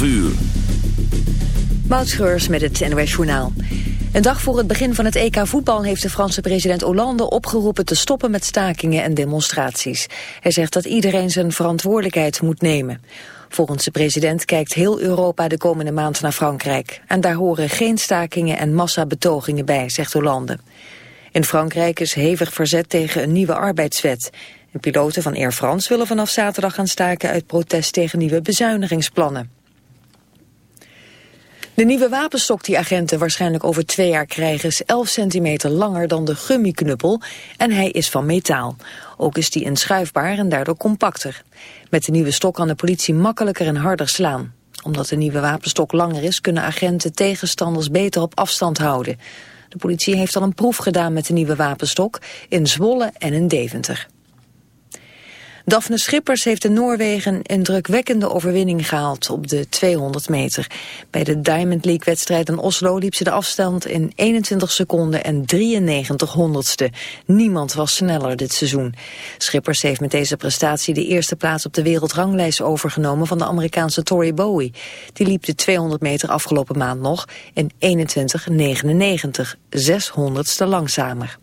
12 uur. Met het NOS Journaal. Een dag voor het begin van het EK voetbal heeft de Franse president Hollande opgeroepen te stoppen met stakingen en demonstraties. Hij zegt dat iedereen zijn verantwoordelijkheid moet nemen. Volgens de president kijkt heel Europa de komende maand naar Frankrijk. En daar horen geen stakingen en massabetogingen bij, zegt Hollande. In Frankrijk is hevig verzet tegen een nieuwe arbeidswet. Piloten van Air France willen vanaf zaterdag gaan staken uit protest tegen nieuwe bezuinigingsplannen. De nieuwe wapenstok die agenten waarschijnlijk over twee jaar krijgen is 11 centimeter langer dan de gummiknuppel en hij is van metaal. Ook is die inschuifbaar en daardoor compacter. Met de nieuwe stok kan de politie makkelijker en harder slaan. Omdat de nieuwe wapenstok langer is kunnen agenten tegenstanders beter op afstand houden. De politie heeft al een proef gedaan met de nieuwe wapenstok in Zwolle en in Deventer. Daphne Schippers heeft in Noorwegen een drukwekkende overwinning gehaald op de 200 meter. Bij de Diamond League-wedstrijd in Oslo liep ze de afstand in 21 seconden en 93 honderdste. Niemand was sneller dit seizoen. Schippers heeft met deze prestatie de eerste plaats op de wereldranglijst overgenomen van de Amerikaanse Tori Bowie. Die liep de 200 meter afgelopen maand nog in 21,99, 600ste langzamer.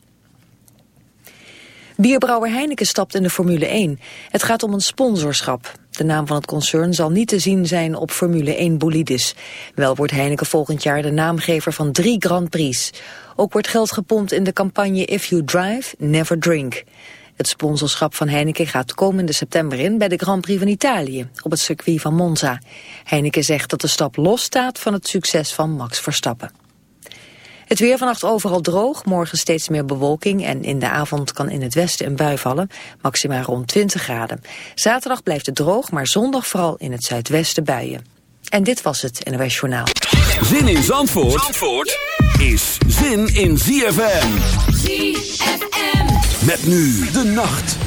Bierbrouwer Heineken stapt in de Formule 1. Het gaat om een sponsorschap. De naam van het concern zal niet te zien zijn op Formule 1 bolides. Wel wordt Heineken volgend jaar de naamgever van drie Grand Prix. Ook wordt geld gepompt in de campagne If You Drive, Never Drink. Het sponsorschap van Heineken gaat komende september in bij de Grand Prix van Italië, op het circuit van Monza. Heineken zegt dat de stap losstaat van het succes van Max Verstappen. Het weer vannacht overal droog, morgen steeds meer bewolking... en in de avond kan in het westen een bui vallen, maximaal rond 20 graden. Zaterdag blijft het droog, maar zondag vooral in het zuidwesten buien. En dit was het NOS Journaal. Zin in Zandvoort, Zandvoort is zin in ZFM. ZFM. Met nu de nacht.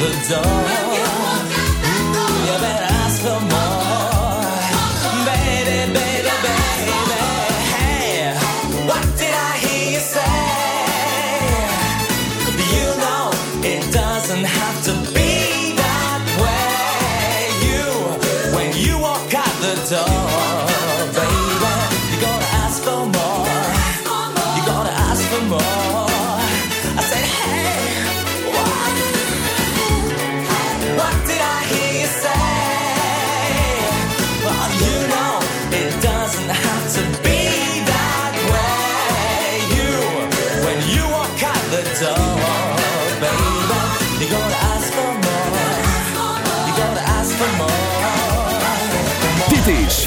Dit is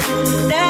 That.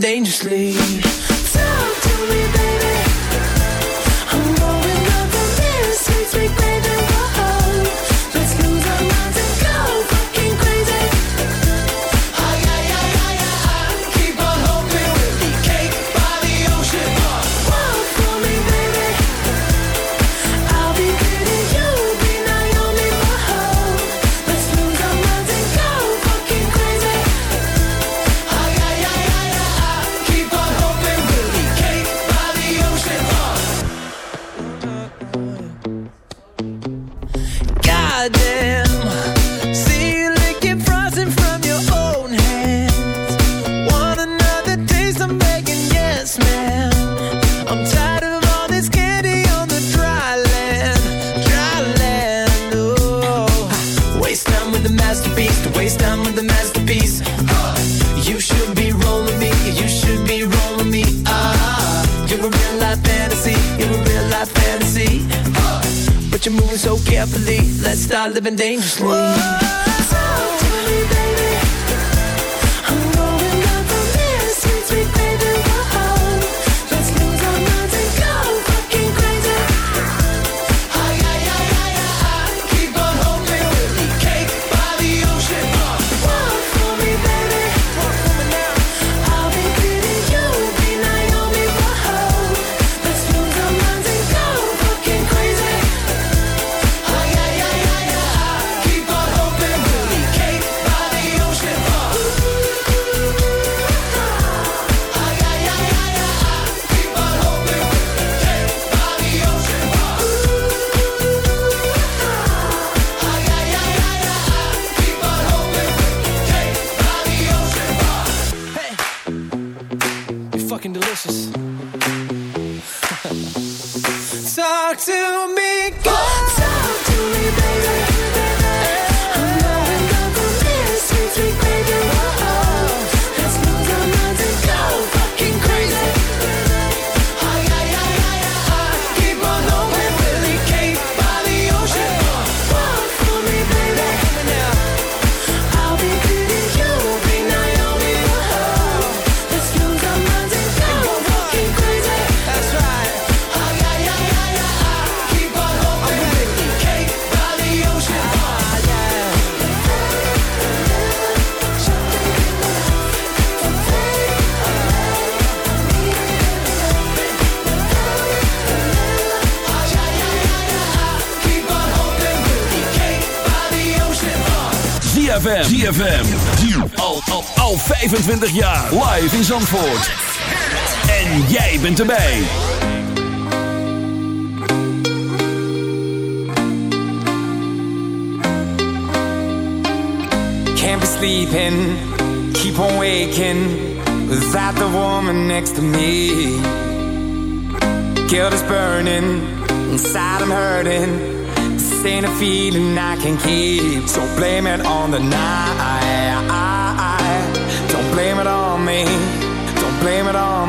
dangerously. ZFM. Al, al, al 25 jaar. Live in Zandvoort. En jij bent erbij. Can't be sleeping. Keep on waking. Without the woman next to me. Guilt is burning. Inside I'm hurting. This ain't a feeling I can keep. So blame it on the night.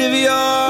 give your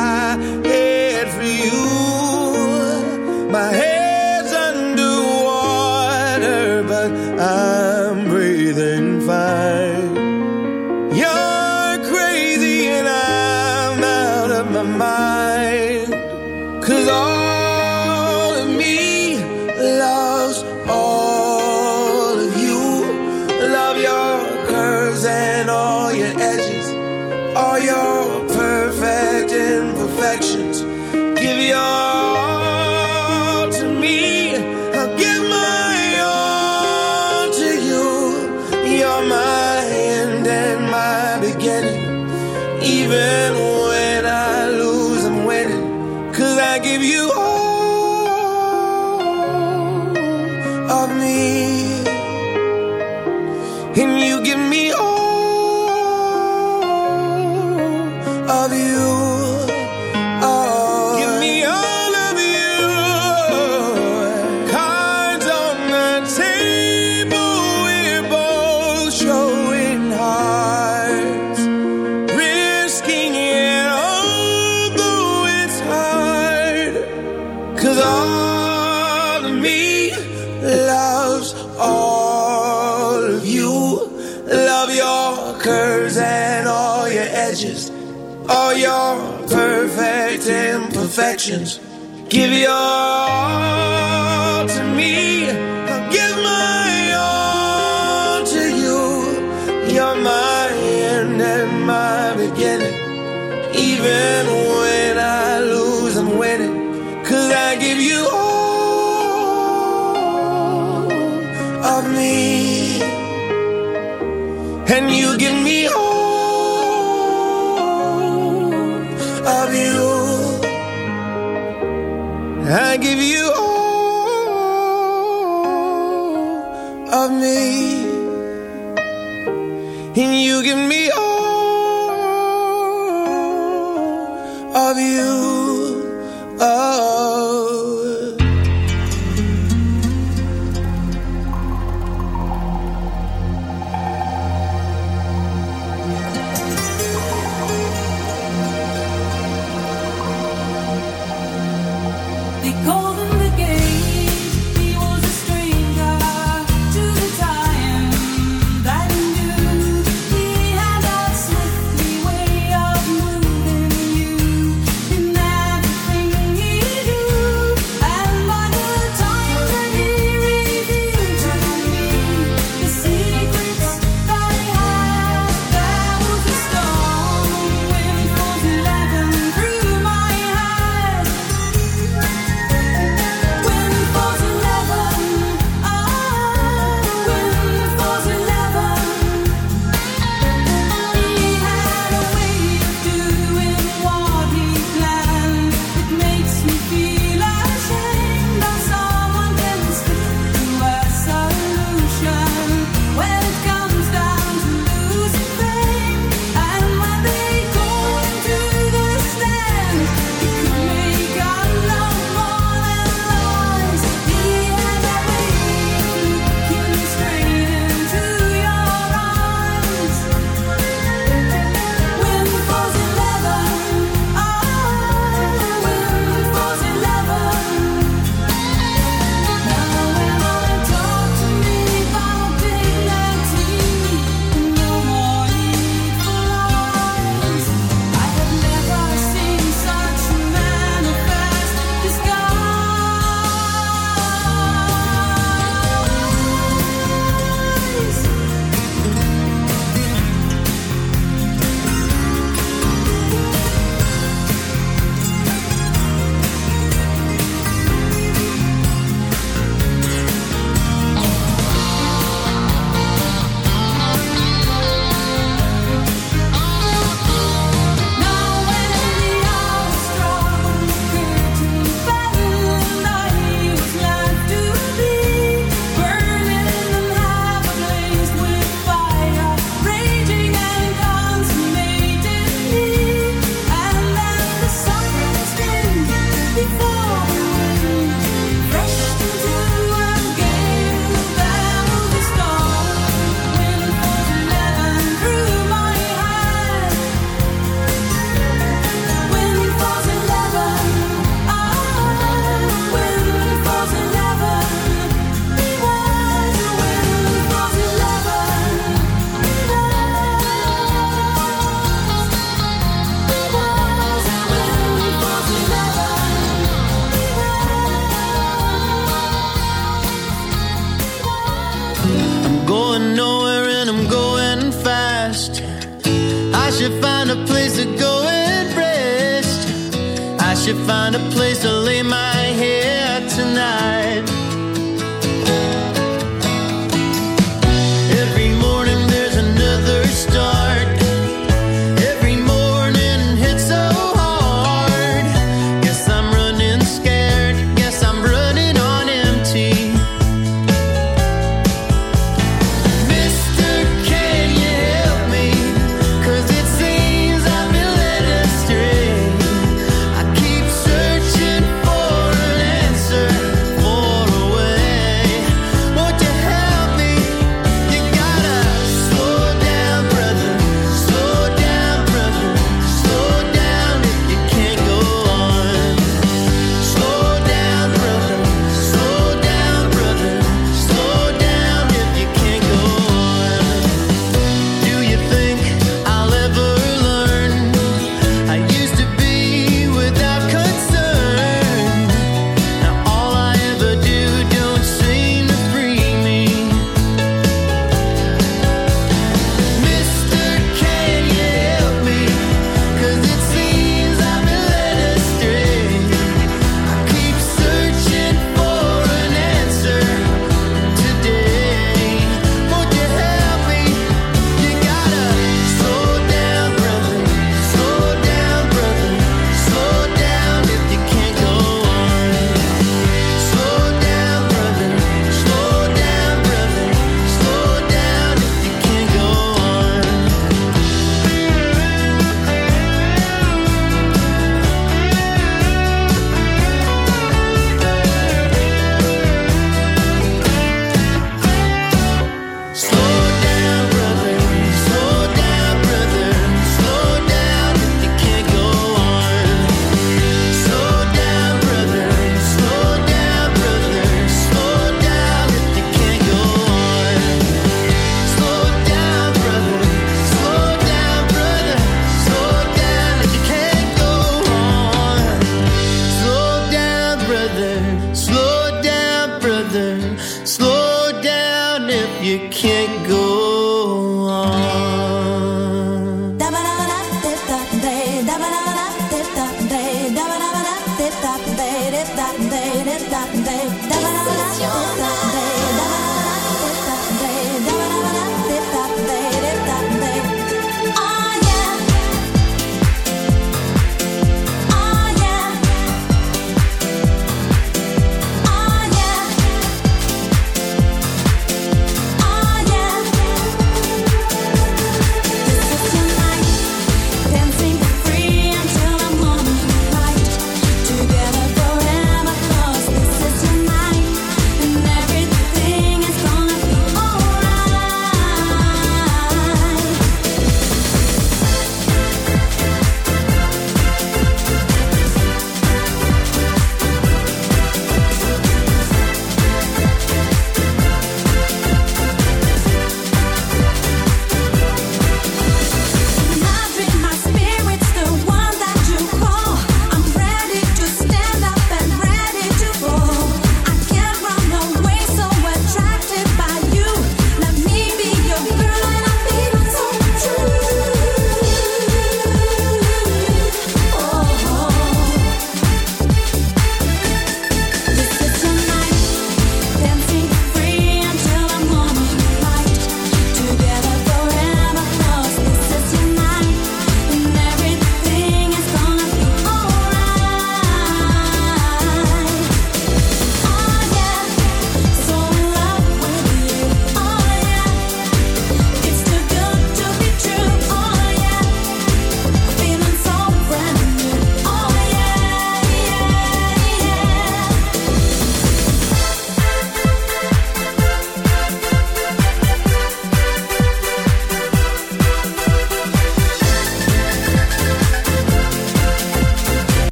and you Christians I give you